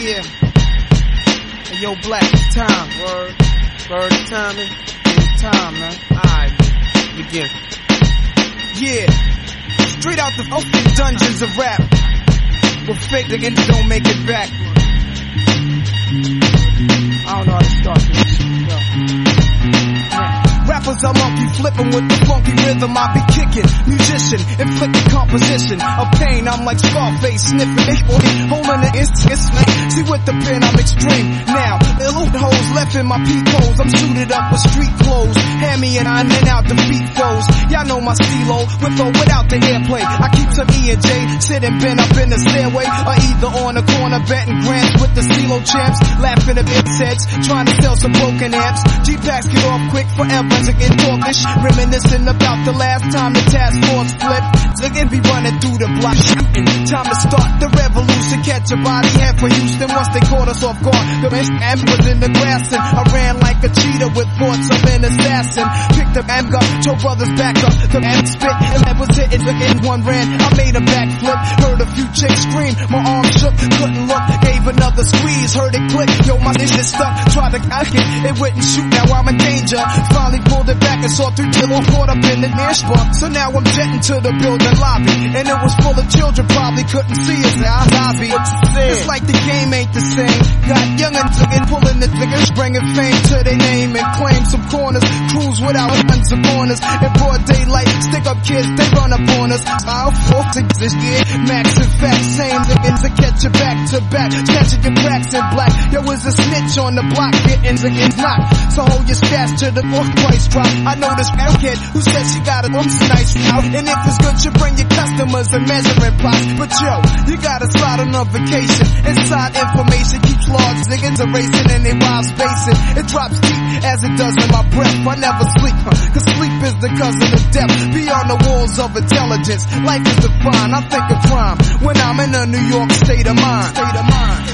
Yeah. Hey, yo, Black, it's time. Word. Word, it's time. It's time, man. Alright, begin. Yeah. Straight out the open dungeons of rap. Where fake niggas don't make it back. Rappers are monkey flipping with the funky rhythm I be kicking. Musician, inflicting composition of pain. I'm like Scarface sniffing holding. It's, it's See with the pen I'm extreme. Now, little holes left in my peak holes. I'm suited up with street clothes. Hammy and I in out the beat foes. Y'all know my stilo with or without the airplay. I keep some E and J sitting bent up in the stairway either on the corner betting grants with the CeeLo champs. Laughing at sets, trying to sell some broken amps. G-Packs get off quick forever to get talkish. Reminiscing about the last time the task force flipped. Again be running through the block shooting. Time to start the revolution. Catch a body head for Houston once they caught us off guard. The man was in the grass and I ran like a cheetah with thoughts of an assassin. Picked up and got two brothers back up. The man spit and that was hitting end one ran. I made a backflip. Heard a few chicks scream. My arm shook. Couldn't look. Gave another squeeze. Heard it click. Yo, my dish is stuck. Tried to cock it. It wouldn't shoot. Now I'm in danger. It back and saw three kilo caught up in the near. So now I'm jetting to the building lobby. And it was full of children. Probably couldn't see us. Now I lobby. It's like the game ain't the same. Got young and and pulling the triggers, bringing fame to their name and claim some corners. Cruise without guns and corners. In broad daylight, stick up kids, they run up on us. I'll force this year. Max and fat, same niggas to catch you back to back. Catching your cracks in black. Yo, is a snitch on the block, getting niggas knocked. So hold your stash to the fourth price drop. I know this girl kid who said she got a oops nice out. And if it's good, you bring your customers and measuring plots. But yo, you gotta slide on a vacation. Inside information keeps logs, niggas erasing and they wild spacing. It drops deep as it does in my breath. I never sleep, huh? cause sleep is the cousin of death. Beyond the walls of intelligence, life is defined. I think of crime when I'm in a New York state of mind. State of mind.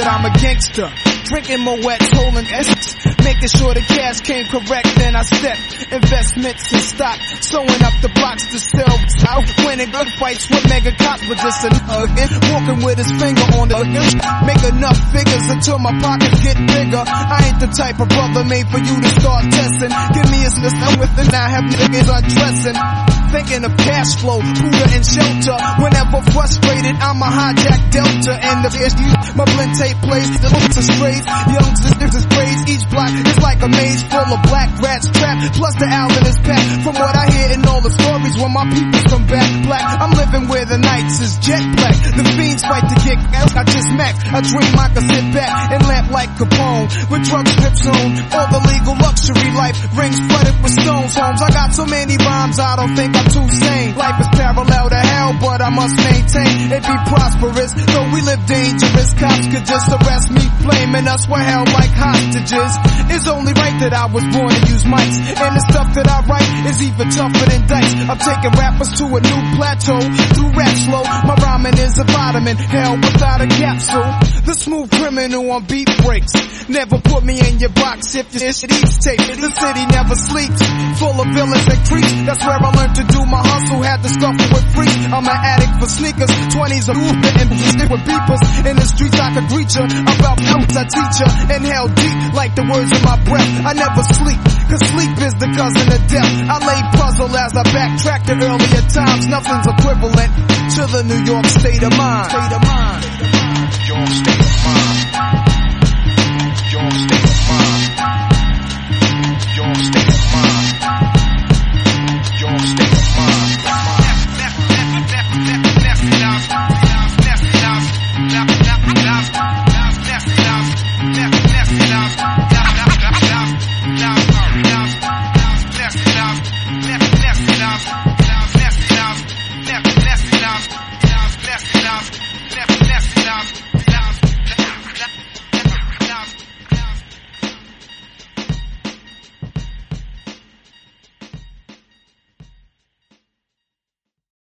That I'm a gangster. Drinking Moet, holding essence. Making sure the cash came correct, then I step. Investments in stock. Sewing up the blocks to sell out. Winning fights with mega cops, but just a again. Walking with his finger on the Make enough figures until my pockets get bigger. I ain't the type of brother made for you to start testing. Give me a system with it, now have niggas undressing. Thinking of cash flow, food and shelter. Whenever frustrated, I'm a hijack Delta. And the issue, my blend tape plays, the looks are straight. Young sisters is praise. Each block is like a maze full of black rats trapped. Plus the Allen is packed. From what I hear in all the stories, when my people come back black, I'm living where the nights is jet black. The fiends fight to kick ass. I just max. I dream I could sit back and laugh like Capone with drug strips on. All the legal luxury life rings flooded with stones. Homes. I got so many rhymes, I don't think I'm too sane. Life is parallel to hell, but I must maintain it be prosperous. Though we live dangerous, cops could just arrest me, blaming us for hell like hostages. It's only right that I was born to use mics, and the stuff that I write is even tougher than dice. I'm taking rappers to a new plateau through rap slow. My rhyming is a vitamin, hell without a capsule. The smooth criminal on beat breaks. Never put me in your box if your shit eats tape. The city never sleeps, full of villains and creeps. That's where I learned to do my hustle. Had to scuffle with freaks. I'm an addict for sneakers, 20s of movement and stick with beepers. In the streets could greet ya. About counts I teach ya. Inhale deep like the words in my breath. I never sleep, cause sleep is the cousin of death. I lay puzzle as I backtrack to earlier times. Nothing's equivalent to the New York state of mind. State of mind. Stay state of mind.